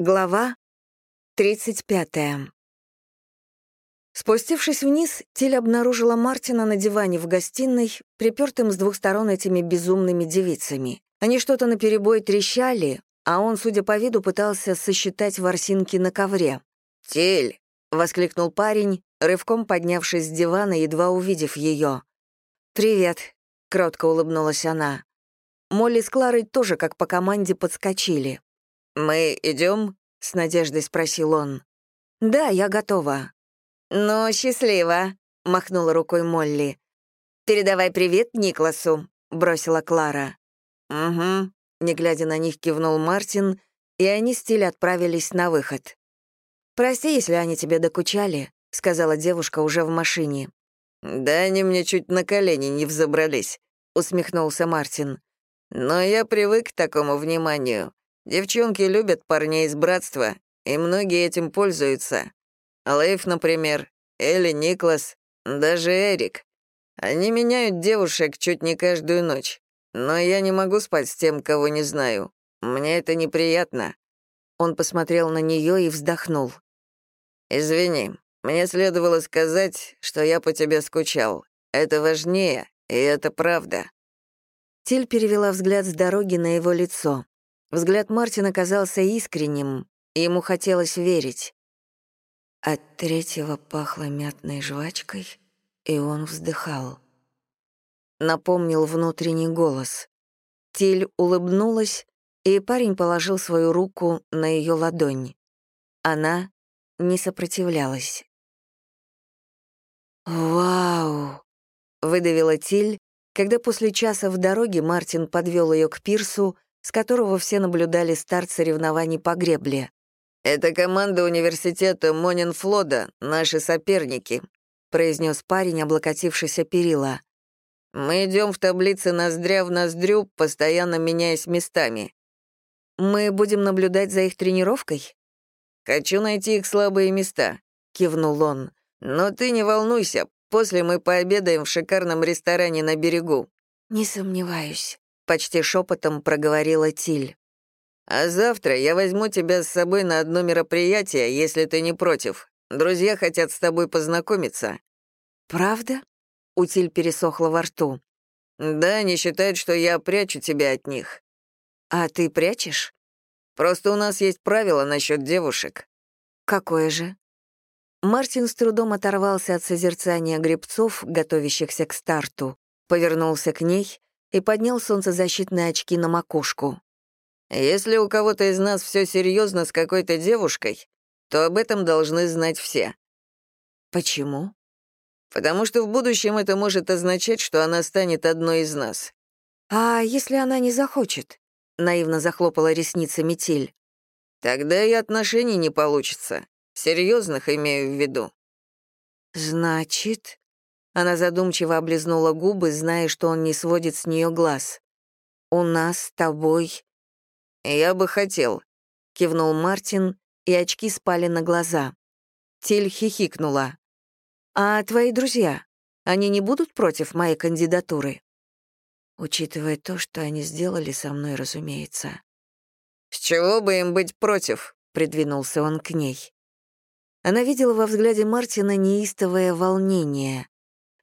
Глава 35. Спустившись вниз, Тиль обнаружила Мартина на диване в гостиной, припертым с двух сторон этими безумными девицами. Они что-то наперебой трещали, а он, судя по виду, пытался сосчитать ворсинки на ковре. «Тиль!» — воскликнул парень, рывком поднявшись с дивана, едва увидев ее. «Привет», — кротко улыбнулась она. Молли с Кларой тоже как по команде подскочили. «Мы идем? с надеждой спросил он. «Да, я готова». «Ну, счастливо», — махнула рукой Молли. «Передавай привет Никласу», — бросила Клара. «Угу», — не глядя на них, кивнул Мартин, и они с Тиль отправились на выход. «Прости, если они тебе докучали», — сказала девушка уже в машине. «Да они мне чуть на колени не взобрались», — усмехнулся Мартин. «Но я привык к такому вниманию. Девчонки любят парней из братства, и многие этим пользуются. Лейф, например, Элли, Никлас, даже Эрик. Они меняют девушек чуть не каждую ночь. Но я не могу спать с тем, кого не знаю. Мне это неприятно». Он посмотрел на нее и вздохнул. «Извини, мне следовало сказать, что я по тебе скучал. Это важнее, и это правда». Тиль перевела взгляд с дороги на его лицо. Взгляд Мартина казался искренним, и ему хотелось верить. От третьего пахло мятной жвачкой, и он вздыхал. Напомнил внутренний голос. Тиль улыбнулась, и парень положил свою руку на ее ладонь. Она не сопротивлялась. «Вау!» — выдавила Тиль, когда после часа в дороге Мартин подвел ее к пирсу, с которого все наблюдали старт соревнований по гребле. «Это команда университета Монинфлода, наши соперники», произнес парень, облокотившийся перила. «Мы идем в таблице ноздря в ноздрю, постоянно меняясь местами». «Мы будем наблюдать за их тренировкой?» «Хочу найти их слабые места», — кивнул он. «Но ты не волнуйся, после мы пообедаем в шикарном ресторане на берегу». «Не сомневаюсь», почти шепотом проговорила Тиль. «А завтра я возьму тебя с собой на одно мероприятие, если ты не против. Друзья хотят с тобой познакомиться». «Правда?» — у Тиль пересохла во рту. «Да, они считают, что я прячу тебя от них». «А ты прячешь?» «Просто у нас есть правило насчет девушек». «Какое же?» Мартин с трудом оторвался от созерцания гребцов, готовящихся к старту, повернулся к ней и поднял солнцезащитные очки на макушку. «Если у кого-то из нас все серьезно с какой-то девушкой, то об этом должны знать все». «Почему?» «Потому что в будущем это может означать, что она станет одной из нас». «А если она не захочет?» — наивно захлопала ресницами Тиль. «Тогда и отношений не получится. Серьезных имею в виду». «Значит...» Она задумчиво облизнула губы, зная, что он не сводит с нее глаз. «У нас с тобой...» «Я бы хотел», — кивнул Мартин, и очки спали на глаза. Тиль хихикнула. «А твои друзья, они не будут против моей кандидатуры?» Учитывая то, что они сделали со мной, разумеется. «С чего бы им быть против?» — придвинулся он к ней. Она видела во взгляде Мартина неистовое волнение.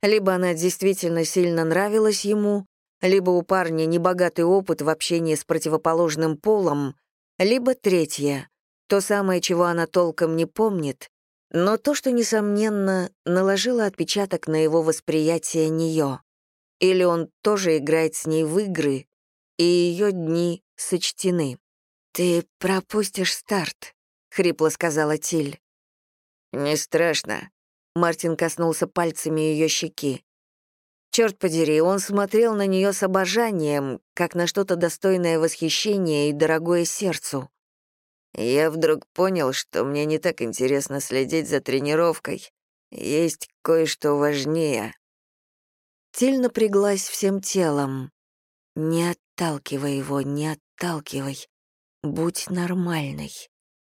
Либо она действительно сильно нравилась ему, либо у парня небогатый опыт в общении с противоположным полом, либо третье, то самое, чего она толком не помнит, но то, что, несомненно, наложило отпечаток на его восприятие нее. Или он тоже играет с ней в игры, и ее дни сочтены. «Ты пропустишь старт», — хрипло сказала Тиль. «Не страшно», Мартин коснулся пальцами ее щеки. Черт подери, он смотрел на нее с обожанием, как на что-то достойное восхищения и дорогое сердцу. Я вдруг понял, что мне не так интересно следить за тренировкой. Есть кое-что важнее. Тиль напряглась всем телом. Не отталкивай его, не отталкивай. Будь нормальной,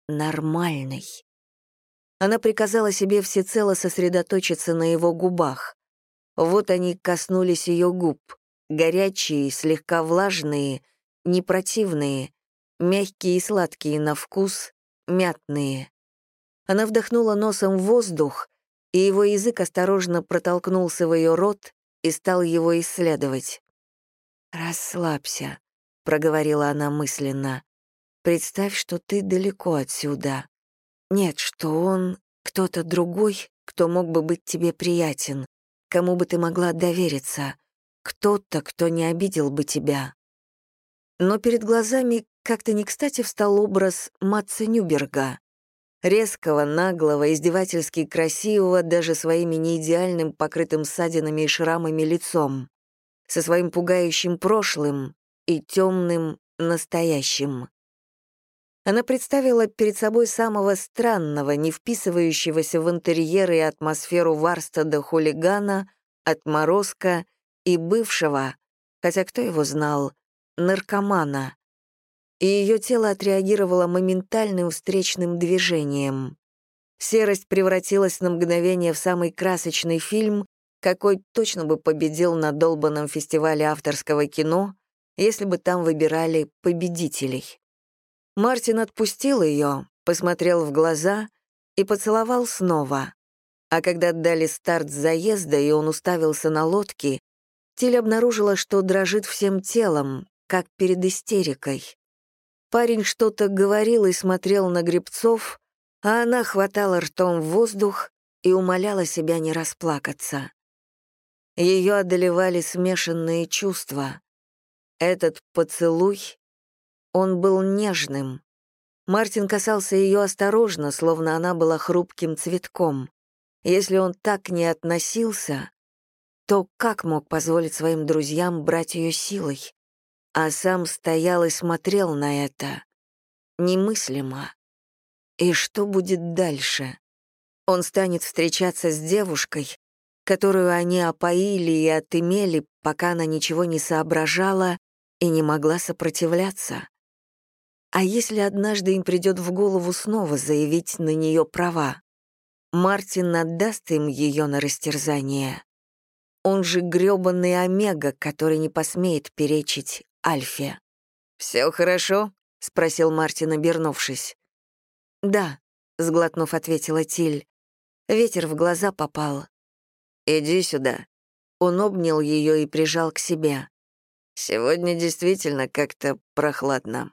нормальной. Она приказала себе всецело сосредоточиться на его губах. Вот они коснулись ее губ, горячие, слегка влажные, не противные, мягкие и сладкие на вкус, мятные. Она вдохнула носом воздух, и его язык осторожно протолкнулся в ее рот и стал его исследовать. «Расслабься», — проговорила она мысленно. «Представь, что ты далеко отсюда. Нет, что он кто-то другой, кто мог бы быть тебе приятен, кому бы ты могла довериться, кто-то, кто не обидел бы тебя». Но перед глазами как-то не кстати встал образ Матца Нюберга, резкого, наглого, издевательски красивого даже своими неидеальным, покрытым ссадинами и шрамами лицом, со своим пугающим прошлым и темным настоящим. Она представила перед собой самого странного, не вписывающегося в интерьеры и атмосферу Варстада хулигана, отморозка и бывшего, хотя кто его знал, наркомана, и ее тело отреагировало моментальным встречным движением. Серость превратилась на мгновение в самый красочный фильм, какой точно бы победил на долбанном фестивале авторского кино, если бы там выбирали победителей. Мартин отпустил ее, посмотрел в глаза и поцеловал снова. А когда дали старт заезда, и он уставился на лодки, Тиль обнаружила, что дрожит всем телом, как перед истерикой. Парень что-то говорил и смотрел на грибцов, а она хватала ртом в воздух и умоляла себя не расплакаться. Ее одолевали смешанные чувства. Этот поцелуй, он был нежным. Мартин касался ее осторожно, словно она была хрупким цветком. Если он так не относился, то как мог позволить своим друзьям брать ее силой? а сам стоял и смотрел на это. Немыслимо. И что будет дальше? Он станет встречаться с девушкой, которую они опоили и отымели, пока она ничего не соображала и не могла сопротивляться. А если однажды им придет в голову снова заявить на нее права? Мартин отдаст им ее на растерзание. Он же грёбаный Омега, который не посмеет перечить Альфе. «Все хорошо?» — спросил Мартин, обернувшись. «Да», — сглотнув, ответила Тиль. Ветер в глаза попал. «Иди сюда». Он обнял ее и прижал к себе. «Сегодня действительно как-то прохладно».